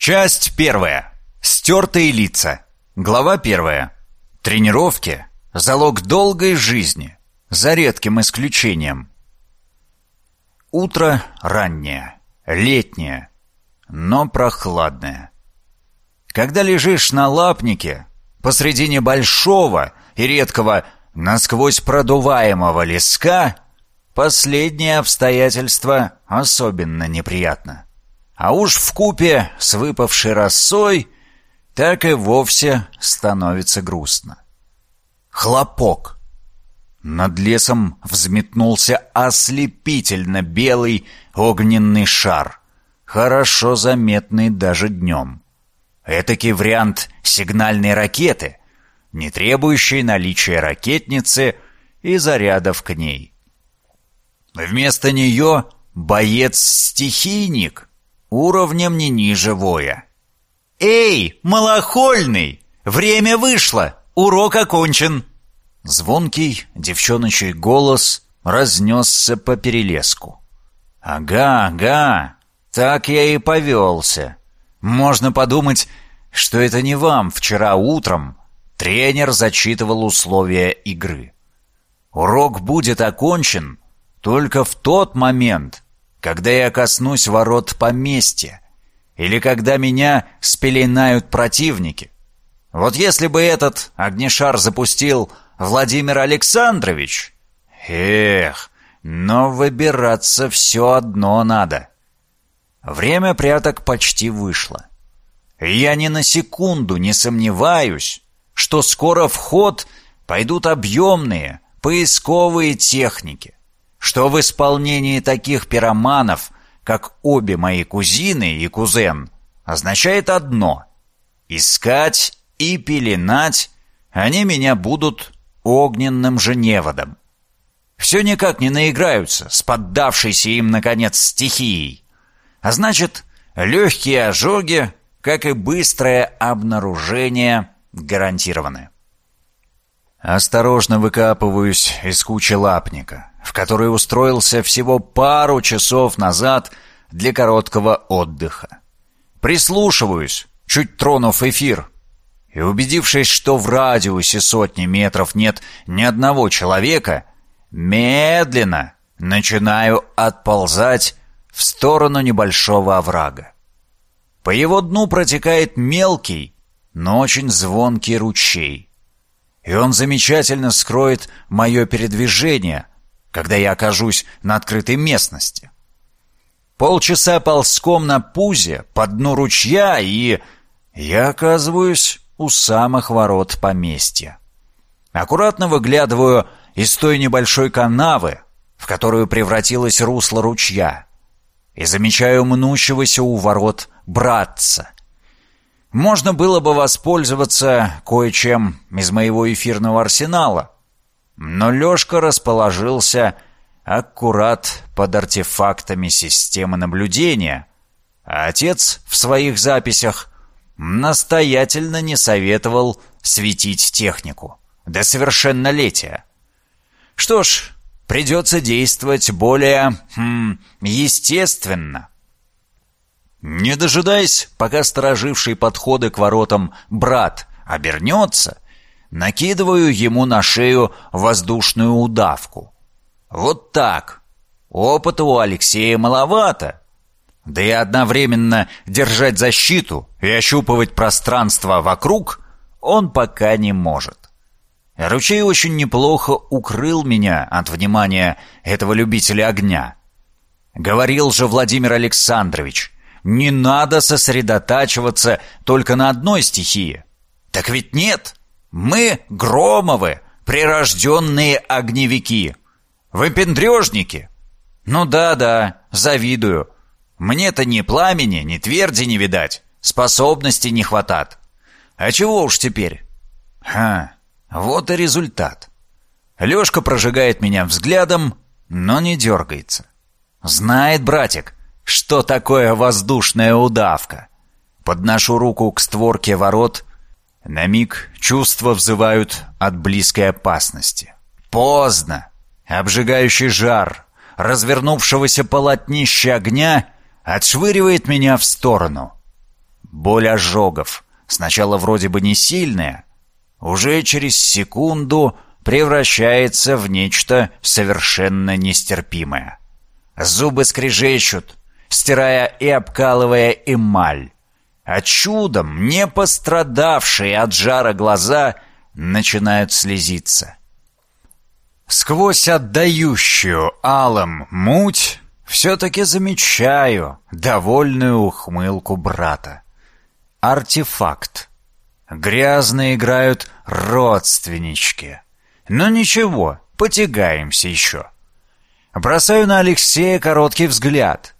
Часть первая. Стертые лица. Глава первая. Тренировки – залог долгой жизни, за редким исключением. Утро раннее, летнее, но прохладное. Когда лежишь на лапнике посреди небольшого и редкого насквозь продуваемого леска, последнее обстоятельство особенно неприятно. А уж в купе с выпавшей росой так и вовсе становится грустно. Хлопок. Над лесом взметнулся ослепительно белый огненный шар, хорошо заметный даже днем. Этакий вариант сигнальной ракеты, не требующий наличия ракетницы и зарядов к ней. Вместо нее боец-стихийник — уровнем не ниже воя. «Эй, малохольный! Время вышло! Урок окончен!» Звонкий девчоночий голос разнесся по перелеску. «Ага, ага, так я и повелся. Можно подумать, что это не вам вчера утром тренер зачитывал условия игры. Урок будет окончен только в тот момент, когда я коснусь ворот поместья, или когда меня спеленают противники. Вот если бы этот огнешар запустил Владимир Александрович, эх, но выбираться все одно надо. Время пряток почти вышло. Я ни на секунду не сомневаюсь, что скоро в ход пойдут объемные поисковые техники что в исполнении таких пироманов, как обе мои кузины и кузен, означает одно — искать и пеленать они меня будут огненным же неводом. Все никак не наиграются с поддавшейся им, наконец, стихией. А значит, легкие ожоги, как и быстрое обнаружение, гарантированы. Осторожно выкапываюсь из кучи лапника в который устроился всего пару часов назад для короткого отдыха. Прислушиваюсь, чуть тронув эфир, и убедившись, что в радиусе сотни метров нет ни одного человека, медленно начинаю отползать в сторону небольшого оврага. По его дну протекает мелкий, но очень звонкий ручей. И он замечательно скроет мое передвижение, когда я окажусь на открытой местности. Полчаса ползком на пузе по дну ручья, и я оказываюсь у самых ворот поместья. Аккуратно выглядываю из той небольшой канавы, в которую превратилось русло ручья, и замечаю мнущегося у ворот братца. Можно было бы воспользоваться кое-чем из моего эфирного арсенала, но Лёшка расположился аккурат под артефактами системы наблюдения, а отец в своих записях настоятельно не советовал светить технику до совершеннолетия. Что ж, придется действовать более хм, естественно. Не дожидаясь, пока стороживший подходы к воротам брат обернется — накидываю ему на шею воздушную удавку. Вот так. Опыта у Алексея маловато. Да и одновременно держать защиту и ощупывать пространство вокруг он пока не может. Ручей очень неплохо укрыл меня от внимания этого любителя огня. Говорил же Владимир Александрович, не надо сосредотачиваться только на одной стихии. Так ведь нет. Мы Громовы, прирожденные огневики. Выпендрежники. Ну да-да, завидую. Мне-то ни пламени, ни тверди не видать. Способности не хватает. А чего уж теперь? Ха, вот и результат. Лёшка прожигает меня взглядом, но не дергается. Знает, братик, что такое воздушная удавка. Подношу руку к створке ворот на миг чувства взывают от близкой опасности. Поздно. Обжигающий жар развернувшегося полотнища огня отшвыривает меня в сторону. боль ожогов, сначала вроде бы не сильная, уже через секунду превращается в нечто совершенно нестерпимое. Зубы скрежещут, стирая и обкалывая эмаль, а чудом не пострадавшие от жара глаза начинают слезиться. Сквозь отдающую алым муть все-таки замечаю довольную ухмылку брата. Артефакт. Грязно играют родственнички. Но ничего, потягаемся еще. Бросаю на Алексея короткий взгляд.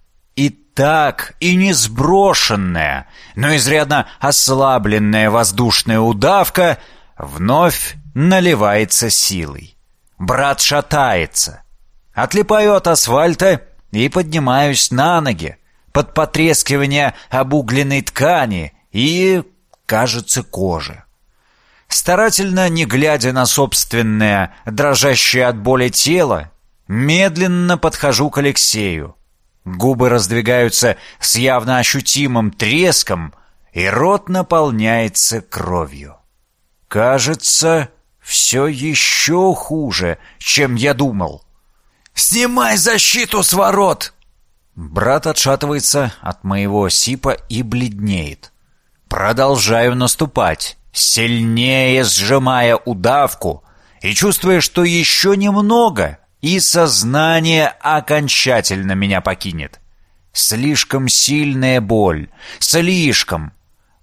Так, и не сброшенная, но изрядно ослабленная воздушная удавка вновь наливается силой. Брат шатается. Отлипаю от асфальта и поднимаюсь на ноги под потрескивание обугленной ткани и, кажется, кожи. Старательно, не глядя на собственное, дрожащее от боли тело, медленно подхожу к Алексею. Губы раздвигаются с явно ощутимым треском, и рот наполняется кровью. Кажется, все еще хуже, чем я думал. «Снимай защиту с ворот!» Брат отшатывается от моего сипа и бледнеет. Продолжаю наступать, сильнее сжимая удавку и чувствуя, что еще немного, и сознание окончательно меня покинет. Слишком сильная боль, слишком.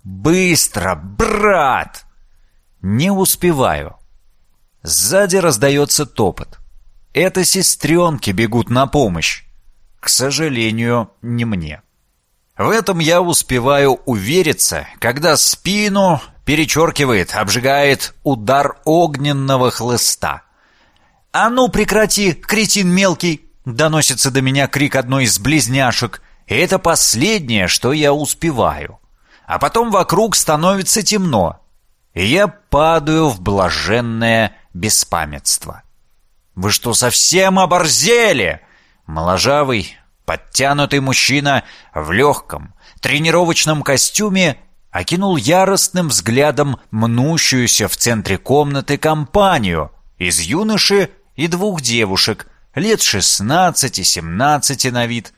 Быстро, брат! Не успеваю. Сзади раздается топот. Это сестренки бегут на помощь. К сожалению, не мне. В этом я успеваю увериться, когда спину перечеркивает, обжигает удар огненного хлыста. «А ну прекрати, кретин мелкий!» Доносится до меня крик одной из близняшек. Это последнее, что я успеваю. А потом вокруг становится темно. И я падаю в блаженное беспамятство. «Вы что, совсем оборзели?» Моложавый, подтянутый мужчина в легком, тренировочном костюме окинул яростным взглядом мнущуюся в центре комнаты компанию из юноши и двух девушек лет шестнадцати-семнадцати на вид.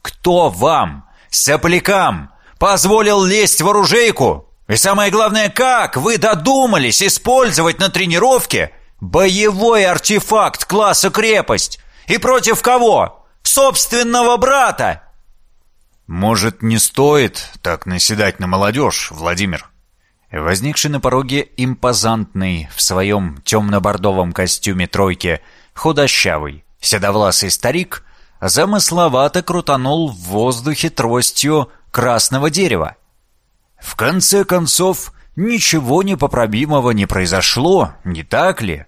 «Кто вам, соплякам, позволил лезть в оружейку? И самое главное, как вы додумались использовать на тренировке Боевой артефакт класса крепость! И против кого? Собственного брата!» «Может, не стоит так наседать на молодежь, Владимир?» Возникший на пороге импозантный в своем темно-бордовом костюме тройки худощавый, седовласый старик замысловато крутанул в воздухе тростью красного дерева. В конце концов, Ничего непоправимого не произошло, не так ли?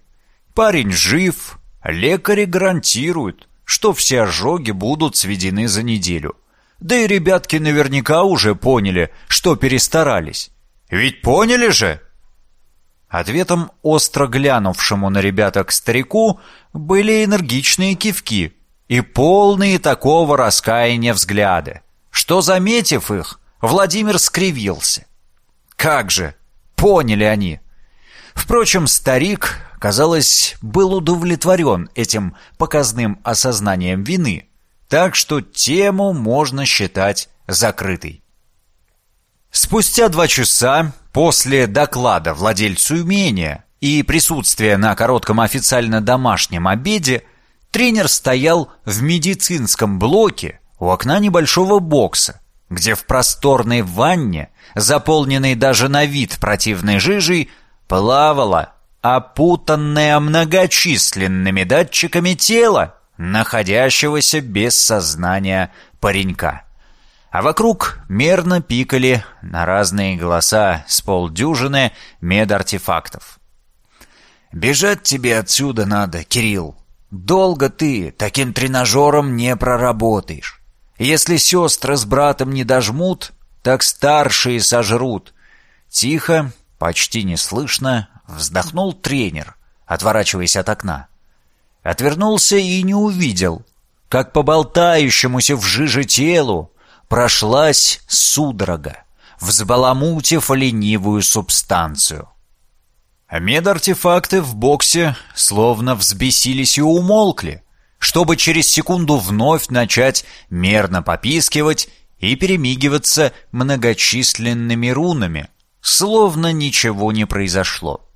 Парень жив, лекари гарантируют, что все ожоги будут сведены за неделю. Да и ребятки наверняка уже поняли, что перестарались. Ведь поняли же? Ответом остро глянувшему на ребяток старику были энергичные кивки и полные такого раскаяния взгляды, что, заметив их, Владимир скривился. Как же, Поняли они. Впрочем, старик, казалось, был удовлетворен этим показным осознанием вины, так что тему можно считать закрытой. Спустя два часа после доклада владельцу имения и присутствия на коротком официально домашнем обеде тренер стоял в медицинском блоке у окна небольшого бокса, где в просторной ванне, заполненной даже на вид противной жижей, плавала опутанное многочисленными датчиками тело находящегося без сознания паренька. А вокруг мерно пикали на разные голоса с полдюжины медартефактов. «Бежать тебе отсюда надо, Кирилл. Долго ты таким тренажером не проработаешь. Если сестры с братом не дожмут, так старшие сожрут. Тихо, почти неслышно, вздохнул тренер, отворачиваясь от окна. Отвернулся и не увидел, как по болтающемуся в жиже телу прошлась судорога. взбаламутив ленивую субстанцию. Медартефакты в боксе словно взбесились и умолкли, чтобы через секунду вновь начать мерно попискивать и перемигиваться многочисленными рунами, словно ничего не произошло.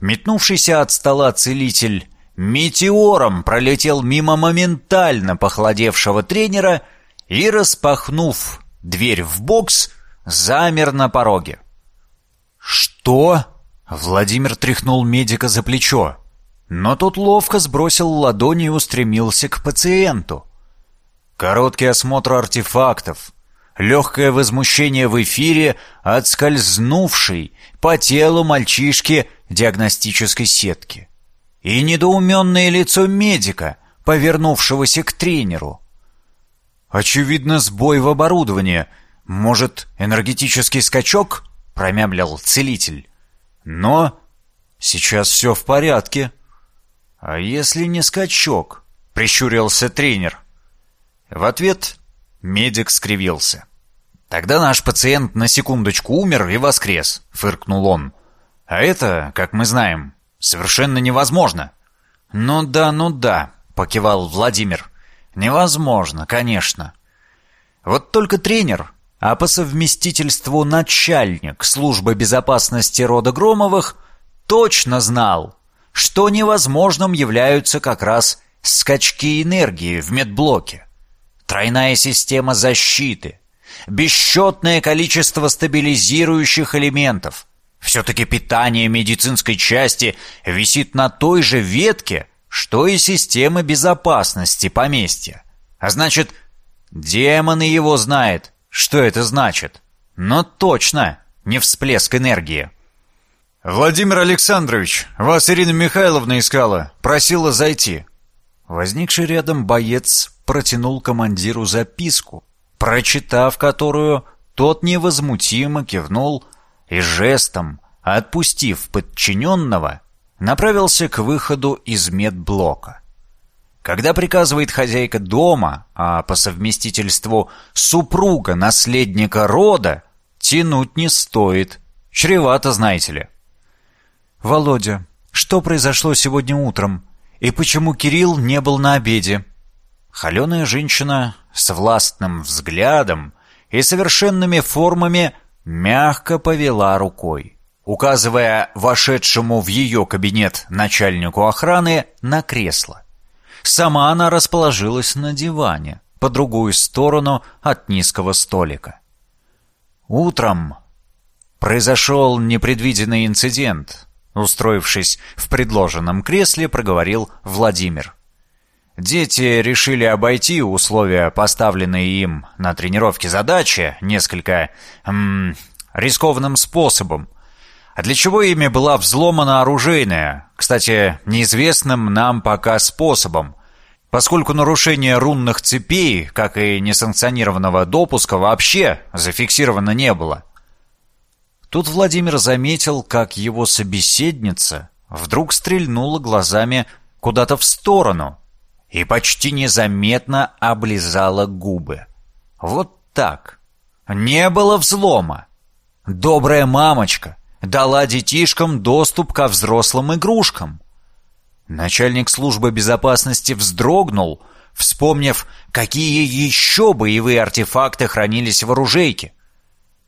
Метнувшийся от стола целитель метеором пролетел мимо моментально похолодевшего тренера и, распахнув дверь в бокс, замер на пороге. «Что?» — Владимир тряхнул медика за плечо, но тот ловко сбросил ладони и устремился к пациенту. Короткий осмотр артефактов, легкое возмущение в эфире от скользнувшей по телу мальчишки диагностической сетки и недоуменное лицо медика, повернувшегося к тренеру. «Очевидно, сбой в оборудовании. Может, энергетический скачок?» — промямлил целитель. «Но сейчас все в порядке». «А если не скачок?» — прищурился тренер. В ответ медик скривился. «Тогда наш пациент на секундочку умер и воскрес», — фыркнул он. «А это, как мы знаем, совершенно невозможно». «Ну да, ну да», — покивал Владимир. «Невозможно, конечно». Вот только тренер, а по совместительству начальник службы безопасности рода Громовых, точно знал, что невозможным являются как раз скачки энергии в медблоке. Тройная система защиты, бесчетное количество стабилизирующих элементов. Все-таки питание медицинской части висит на той же ветке, что и система безопасности поместья. А значит, демон и его знает, что это значит. Но точно не всплеск энергии. «Владимир Александрович, вас Ирина Михайловна искала, просила зайти». Возникший рядом боец протянул командиру записку, прочитав которую, тот невозмутимо кивнул и жестом, отпустив подчиненного, направился к выходу из медблока. Когда приказывает хозяйка дома, а по совместительству супруга наследника рода, тянуть не стоит. Чревато, знаете ли. «Володя, что произошло сегодня утром? И почему Кирилл не был на обеде?» Холеная женщина с властным взглядом и совершенными формами мягко повела рукой, указывая вошедшему в ее кабинет начальнику охраны на кресло. Сама она расположилась на диване, по другую сторону от низкого столика. Утром произошел непредвиденный инцидент. Устроившись в предложенном кресле, проговорил Владимир. Дети решили обойти условия, поставленные им на тренировке задачи, несколько эм, рискованным способом. А для чего ими была взломана оружейная, кстати, неизвестным нам пока способом, поскольку нарушение рунных цепей, как и несанкционированного допуска, вообще зафиксировано не было. Тут Владимир заметил, как его собеседница вдруг стрельнула глазами куда-то в сторону, и почти незаметно облизала губы. Вот так. Не было взлома. Добрая мамочка дала детишкам доступ ко взрослым игрушкам. Начальник службы безопасности вздрогнул, вспомнив, какие еще боевые артефакты хранились в оружейке.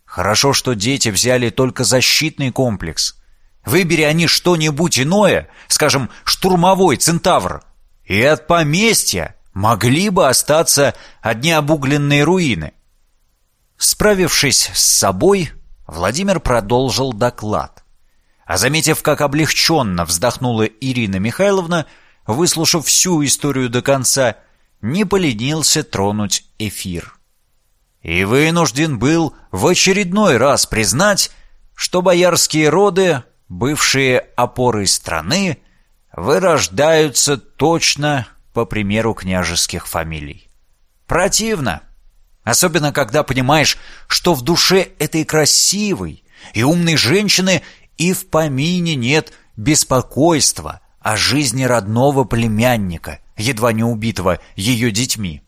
Хорошо, что дети взяли только защитный комплекс. Выбери они что-нибудь иное, скажем, штурмовой центавр, и от поместья могли бы остаться одни обугленные руины. Справившись с собой, Владимир продолжил доклад. А заметив, как облегченно вздохнула Ирина Михайловна, выслушав всю историю до конца, не поленился тронуть эфир. И вынужден был в очередной раз признать, что боярские роды, бывшие опорой страны, вырождаются точно по примеру княжеских фамилий. Противно. Особенно, когда понимаешь, что в душе этой красивой и умной женщины и в помине нет беспокойства о жизни родного племянника, едва не убитого ее детьми.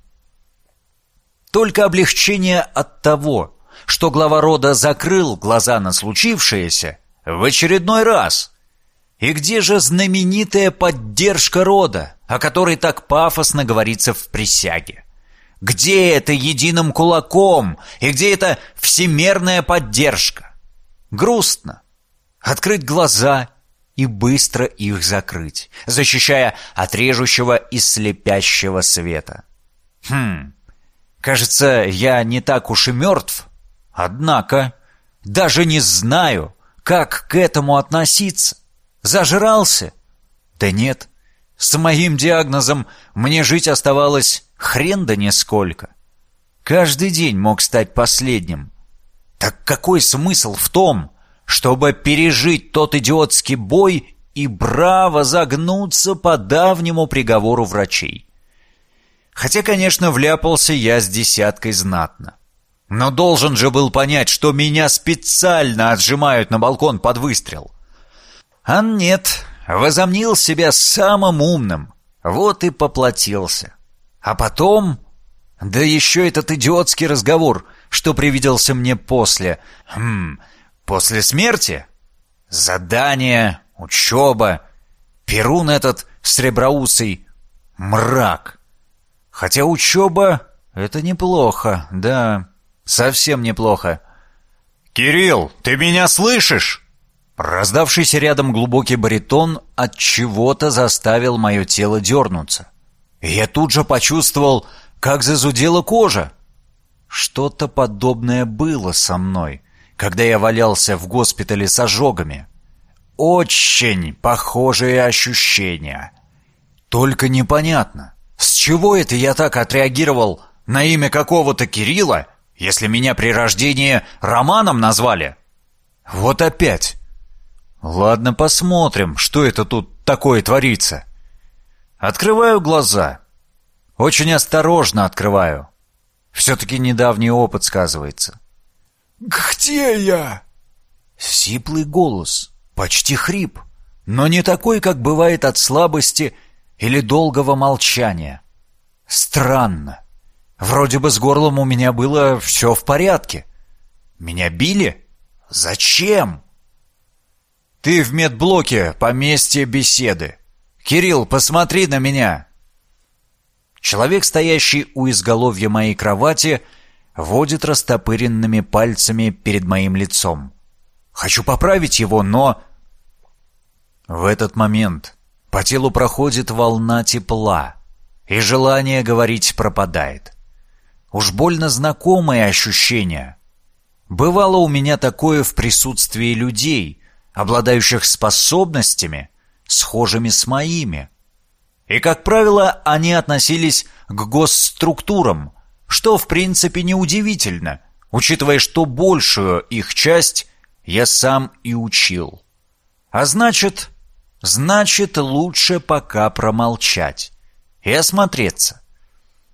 Только облегчение от того, что глава рода закрыл глаза на случившееся в очередной раз. И где же знаменитая поддержка рода, о которой так пафосно говорится в присяге? Где это единым кулаком и где это всемерная поддержка? Грустно. Открыть глаза и быстро их закрыть, защищая от режущего и слепящего света. Хм, кажется, я не так уж и мертв. Однако, даже не знаю, как к этому относиться. Зажрался? Да нет, с моим диагнозом мне жить оставалось хрен да нисколько. Каждый день мог стать последним. Так какой смысл в том, чтобы пережить тот идиотский бой и браво загнуться по давнему приговору врачей. Хотя, конечно, вляпался я с десяткой знатно. Но должен же был понять, что меня специально отжимают на балкон под выстрел. А нет, возомнил себя самым умным, вот и поплатился. А потом... Да еще этот идиотский разговор, что привиделся мне после... Хм... После смерти? Задание, учеба, Перун этот среброусый, мрак. Хотя учеба — это неплохо, да, совсем неплохо. «Кирилл, ты меня слышишь?» Раздавшийся рядом глубокий баритон от чего-то заставил мое тело дернуться. Я тут же почувствовал, как зазудела кожа. Что-то подобное было со мной когда я валялся в госпитале с ожогами. Очень похожие ощущения. Только непонятно, с чего это я так отреагировал на имя какого-то Кирилла, если меня при рождении Романом назвали? Вот опять. Ладно, посмотрим, что это тут такое творится. Открываю глаза. Очень осторожно открываю. Все-таки недавний опыт сказывается. «Где я?» Сиплый голос, почти хрип, но не такой, как бывает от слабости или долгого молчания. Странно. Вроде бы с горлом у меня было все в порядке. Меня били? Зачем? Ты в медблоке, поместье беседы. Кирилл, посмотри на меня. Человек, стоящий у изголовья моей кровати, — водит растопыренными пальцами перед моим лицом. Хочу поправить его, но... В этот момент по телу проходит волна тепла, и желание говорить пропадает. Уж больно знакомое ощущение. Бывало у меня такое в присутствии людей, обладающих способностями, схожими с моими. И, как правило, они относились к госструктурам, что в принципе неудивительно, учитывая, что большую их часть я сам и учил. А значит, значит лучше пока промолчать и осмотреться.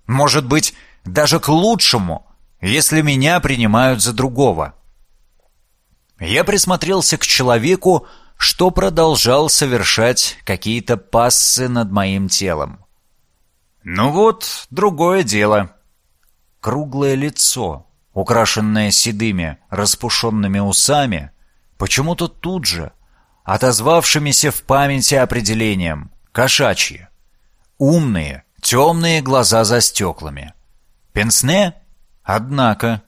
Может быть, даже к лучшему, если меня принимают за другого. Я присмотрелся к человеку, что продолжал совершать какие-то пассы над моим телом. Ну вот, другое дело. Круглое лицо, украшенное седыми, распушенными усами, почему-то тут же, отозвавшимися в памяти определением «кошачьи». Умные, темные глаза за стеклами. Пенсне? Однако.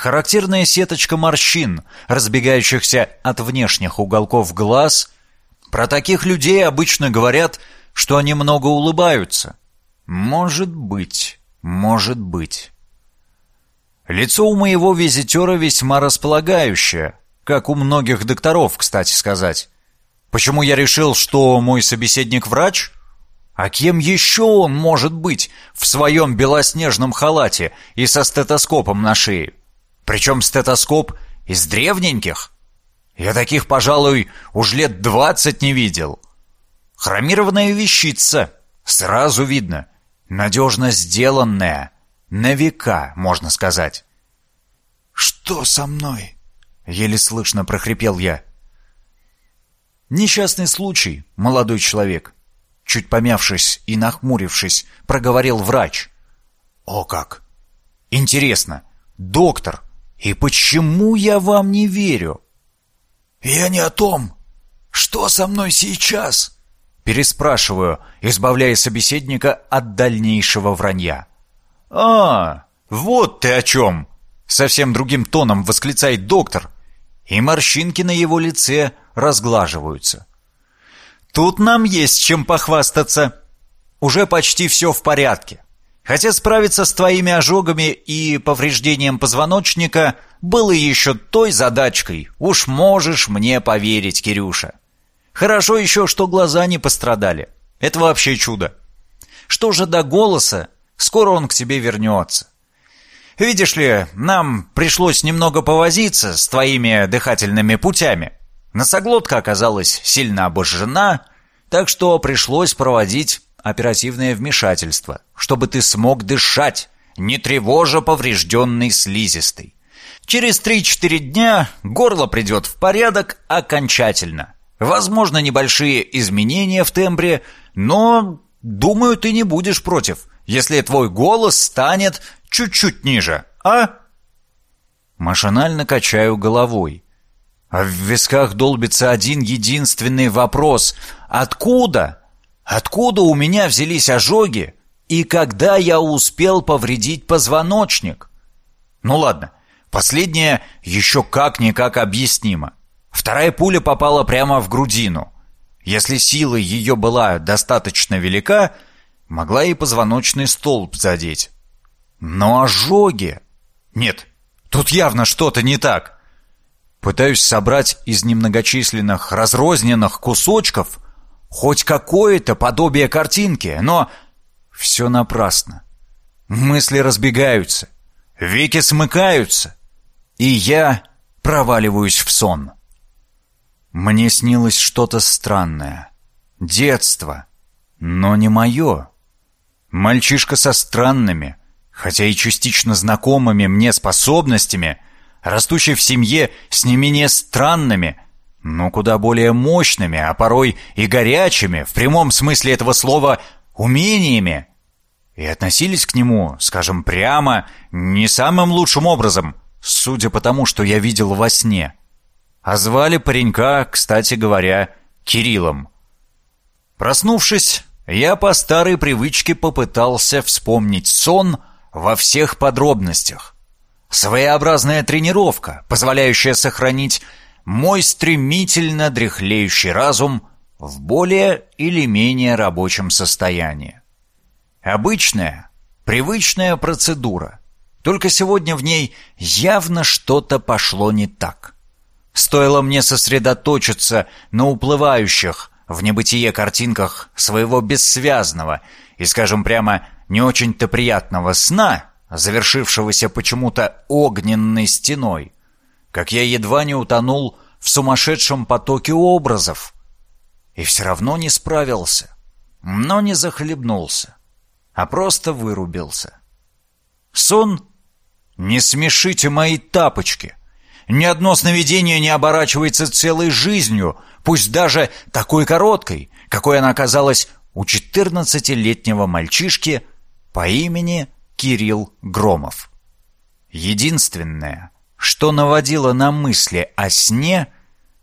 Характерная сеточка морщин, разбегающихся от внешних уголков глаз. Про таких людей обычно говорят, что они много улыбаются. Может быть, может быть. Лицо у моего визитера весьма располагающее, как у многих докторов, кстати сказать. Почему я решил, что мой собеседник врач? А кем еще он может быть в своем белоснежном халате и со стетоскопом на шее? Причем стетоскоп из древненьких. Я таких, пожалуй, уж лет двадцать не видел. Хромированная вещица, сразу видно, надежно сделанная — на века, можно сказать. «Что со мной?» — еле слышно прохрипел я. «Несчастный случай, молодой человек», — чуть помявшись и нахмурившись, проговорил врач. «О как! Интересно, доктор И почему я вам не верю? Я не о том. Что со мной сейчас? Переспрашиваю, избавляя собеседника от дальнейшего вранья. «А, вот ты о чем!» Совсем другим тоном восклицает доктор, и морщинки на его лице разглаживаются. «Тут нам есть чем похвастаться. Уже почти все в порядке. Хотя справиться с твоими ожогами и повреждением позвоночника было еще той задачкой, уж можешь мне поверить, Кирюша. Хорошо еще, что глаза не пострадали. Это вообще чудо. Что же до голоса, скоро он к тебе вернется. Видишь ли, нам пришлось немного повозиться с твоими дыхательными путями. Носоглотка оказалась сильно обожжена, так что пришлось проводить оперативное вмешательство, чтобы ты смог дышать, не тревожа поврежденный слизистой. Через 3-4 дня горло придет в порядок окончательно. Возможно, небольшие изменения в тембре, но, думаю, ты не будешь против, если твой голос станет чуть-чуть ниже, а?» Машинально качаю головой. А в висках долбится один единственный вопрос. Откуда? Откуда у меня взялись ожоги? И когда я успел повредить позвоночник? Ну ладно, последнее еще как-никак объяснимо. Вторая пуля попала прямо в грудину. Если сила ее была достаточно велика, могла и позвоночный столб задеть. Но ожоги... Нет, тут явно что-то не так. Пытаюсь собрать из немногочисленных разрозненных кусочков хоть какое-то подобие картинки, но все напрасно. Мысли разбегаются, веки смыкаются, и я проваливаюсь в сон. Мне снилось что-то странное. Детство. Но не мое. Мальчишка со странными, хотя и частично знакомыми мне способностями, растущий в семье с не менее странными, но куда более мощными, а порой и горячими, в прямом смысле этого слова, умениями. И относились к нему, скажем прямо, не самым лучшим образом, судя по тому, что я видел во сне. А звали паренька, кстати говоря, Кириллом. Проснувшись, я по старой привычке попытался вспомнить сон во всех подробностях. Своеобразная тренировка, позволяющая сохранить мой стремительно дряхлеющий разум в более или менее рабочем состоянии. Обычная, привычная процедура, только сегодня в ней явно что-то пошло не так. Стоило мне сосредоточиться на уплывающих в небытие картинках своего бессвязного и, скажем прямо, не очень-то приятного сна, завершившегося почему-то огненной стеной, как я едва не утонул в сумасшедшем потоке образов. И все равно не справился, но не захлебнулся, а просто вырубился. Сон? Не смешите мои тапочки! Ни одно сновидение не оборачивается целой жизнью, пусть даже такой короткой, какой она оказалась у четырнадцатилетнего мальчишки по имени Кирилл Громов. Единственное, что наводило на мысли о сне,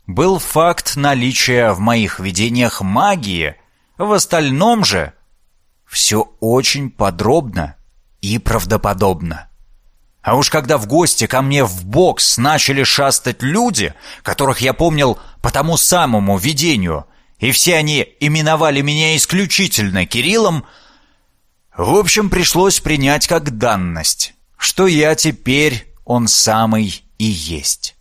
был факт наличия в моих видениях магии, в остальном же все очень подробно и правдоподобно. А уж когда в гости ко мне в бокс начали шастать люди, которых я помнил по тому самому видению, и все они именовали меня исключительно Кириллом, в общем, пришлось принять как данность, что я теперь он самый и есть.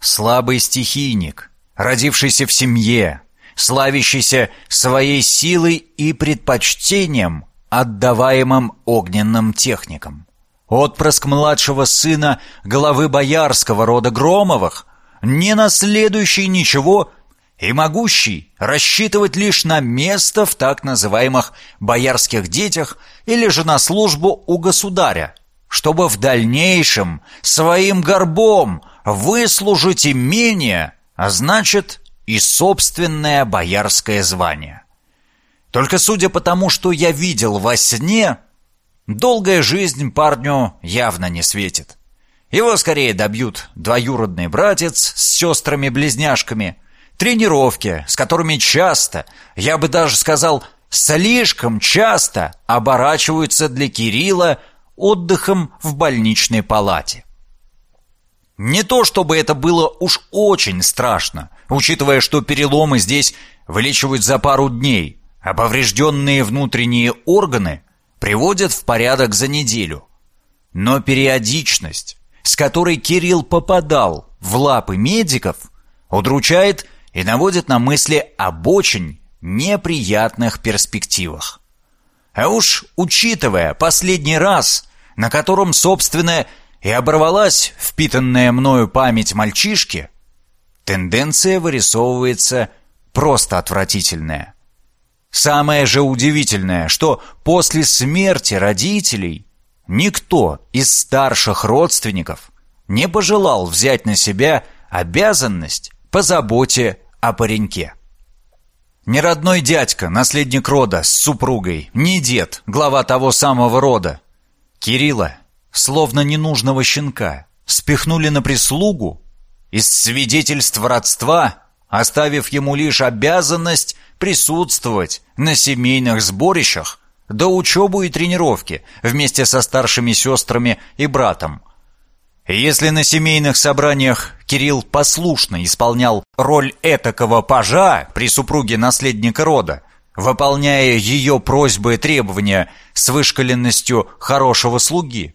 Слабый стихийник, родившийся в семье, славящийся своей силой и предпочтением, отдаваемым огненным техникам. Отпрыск младшего сына главы боярского рода Громовых, не наследующий ничего и могущий рассчитывать лишь на место в так называемых боярских детях или же на службу у государя, чтобы в дальнейшем своим горбом выслужить имение, а значит и собственное боярское звание. Только судя по тому, что я видел во сне, Долгая жизнь парню явно не светит. Его скорее добьют двоюродный братец с сестрами-близняшками, тренировки, с которыми часто, я бы даже сказал, слишком часто оборачиваются для Кирилла отдыхом в больничной палате. Не то чтобы это было уж очень страшно, учитывая, что переломы здесь вылечивают за пару дней, а поврежденные внутренние органы приводят в порядок за неделю. Но периодичность, с которой Кирилл попадал в лапы медиков, удручает и наводит на мысли об очень неприятных перспективах. А уж учитывая последний раз, на котором, собственно, и оборвалась впитанная мною память мальчишки, тенденция вырисовывается просто отвратительная. Самое же удивительное, что после смерти родителей никто из старших родственников не пожелал взять на себя обязанность по заботе о пареньке. Ни родной дядька, наследник рода с супругой, ни дед, глава того самого рода. Кирилла словно ненужного щенка, спихнули на прислугу, из свидетельств родства, оставив ему лишь обязанность присутствовать на семейных сборищах до учебу и тренировки вместе со старшими сестрами и братом. Если на семейных собраниях Кирилл послушно исполнял роль этакого пажа при супруге наследника рода, выполняя ее просьбы и требования с вышкаленностью хорошего слуги,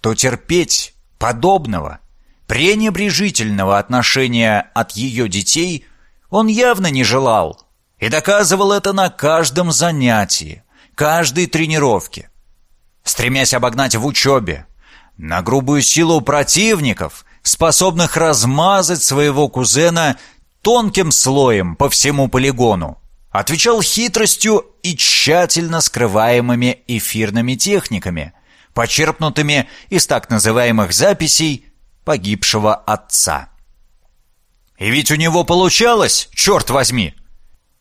то терпеть подобного, пренебрежительного отношения от ее детей он явно не желал и доказывал это на каждом занятии, каждой тренировке. Стремясь обогнать в учебе, на грубую силу противников, способных размазать своего кузена тонким слоем по всему полигону, отвечал хитростью и тщательно скрываемыми эфирными техниками – почерпнутыми из так называемых записей погибшего отца. И ведь у него получалось, черт возьми!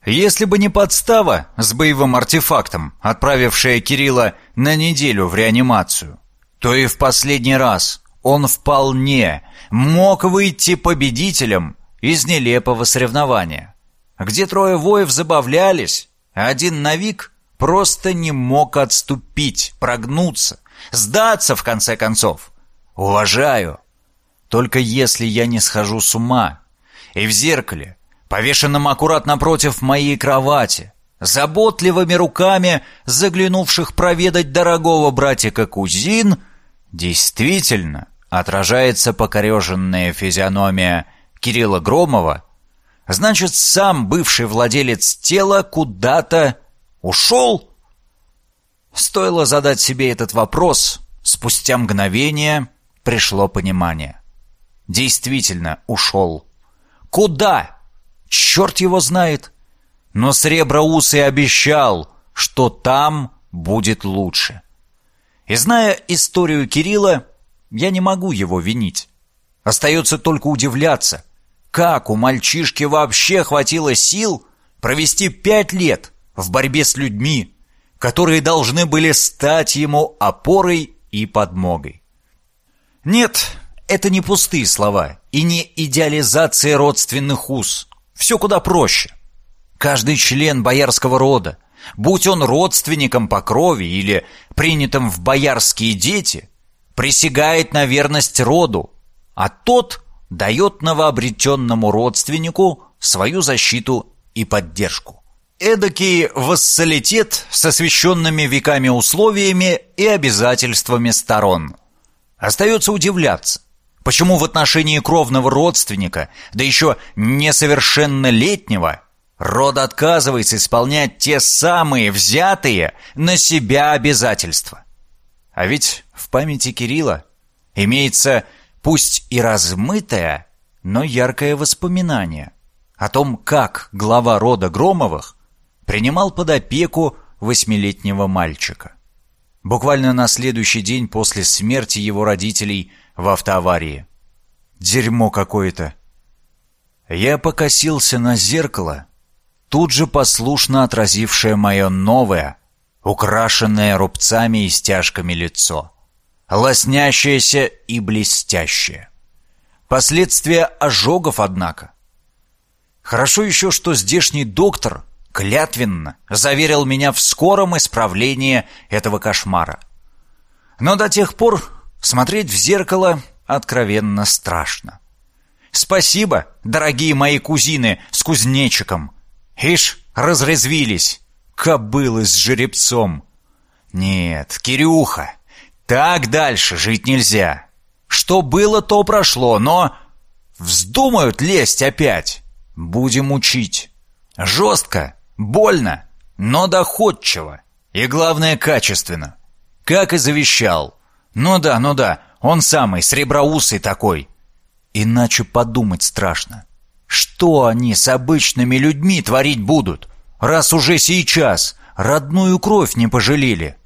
Если бы не подстава с боевым артефактом, отправившая Кирилла на неделю в реанимацию, то и в последний раз он вполне мог выйти победителем из нелепого соревнования, где трое воев забавлялись, а один навик просто не мог отступить, прогнуться, Сдаться, в конце концов. Уважаю. Только если я не схожу с ума. И в зеркале, повешенном аккуратно напротив моей кровати, заботливыми руками заглянувших проведать дорогого братика-кузин, действительно отражается покореженная физиономия Кирилла Громова, значит, сам бывший владелец тела куда-то ушел Стоило задать себе этот вопрос, спустя мгновение пришло понимание. Действительно ушел. Куда? Черт его знает. Но Среброусый обещал, что там будет лучше. И зная историю Кирилла, я не могу его винить. Остается только удивляться, как у мальчишки вообще хватило сил провести пять лет в борьбе с людьми, которые должны были стать ему опорой и подмогой. Нет, это не пустые слова и не идеализация родственных уз. Все куда проще. Каждый член боярского рода, будь он родственником по крови или принятым в боярские дети, присягает на верность роду, а тот дает новообретенному родственнику свою защиту и поддержку. Эдакий вассалитет с освященными веками условиями и обязательствами сторон. Остается удивляться, почему в отношении кровного родственника, да еще несовершеннолетнего, род отказывается исполнять те самые взятые на себя обязательства. А ведь в памяти Кирилла имеется пусть и размытое, но яркое воспоминание о том, как глава рода Громовых принимал под опеку восьмилетнего мальчика. Буквально на следующий день после смерти его родителей в автоаварии. Дерьмо какое-то. Я покосился на зеркало, тут же послушно отразившее мое новое, украшенное рубцами и стяжками лицо. лоснящаяся и блестящая. Последствия ожогов, однако. Хорошо еще, что здешний доктор клятвенно заверил меня в скором исправлении этого кошмара. Но до тех пор смотреть в зеркало откровенно страшно. Спасибо, дорогие мои кузины с кузнечиком. Ишь, разрезвились, кобылы с жеребцом. Нет, Кирюха, так дальше жить нельзя. Что было, то прошло, но... Вздумают лезть опять. Будем учить. Жестко, больно, но доходчиво. И главное, качественно. Как и завещал. Ну да, ну да, он самый, среброусый такой. Иначе подумать страшно. Что они с обычными людьми творить будут, раз уже сейчас родную кровь не пожалели?